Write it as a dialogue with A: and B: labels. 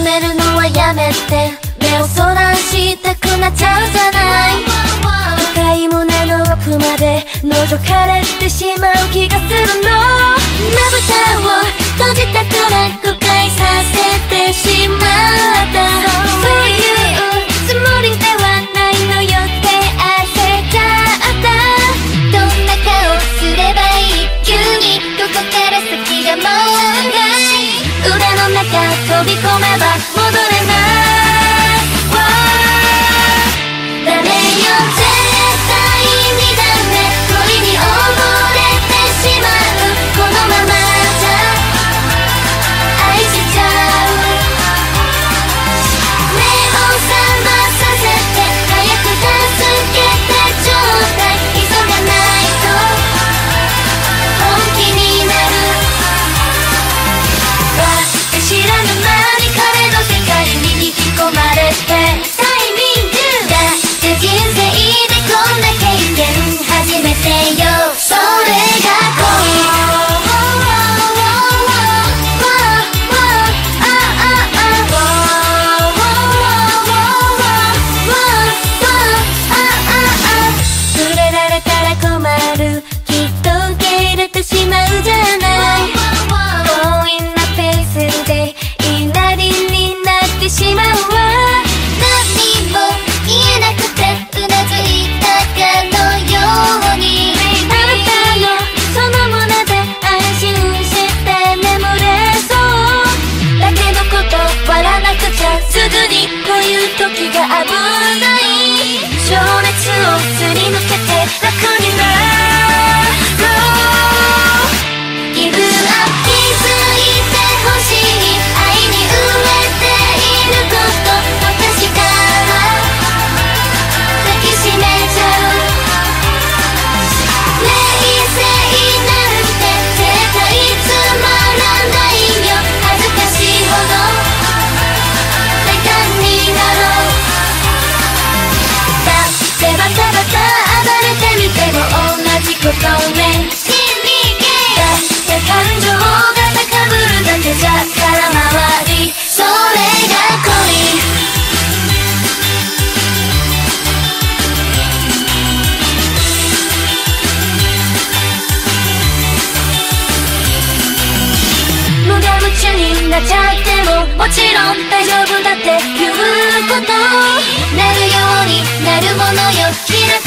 A: めるのはやめて。目をそらしたくなっちゃうじゃない。深い胸の奥まで覗かれてしまう気がするの。まぶたを閉じたから誤解させてしまう。飛び込めば戻れないもちろん大丈夫だって言うこと。なるようになるものよ。開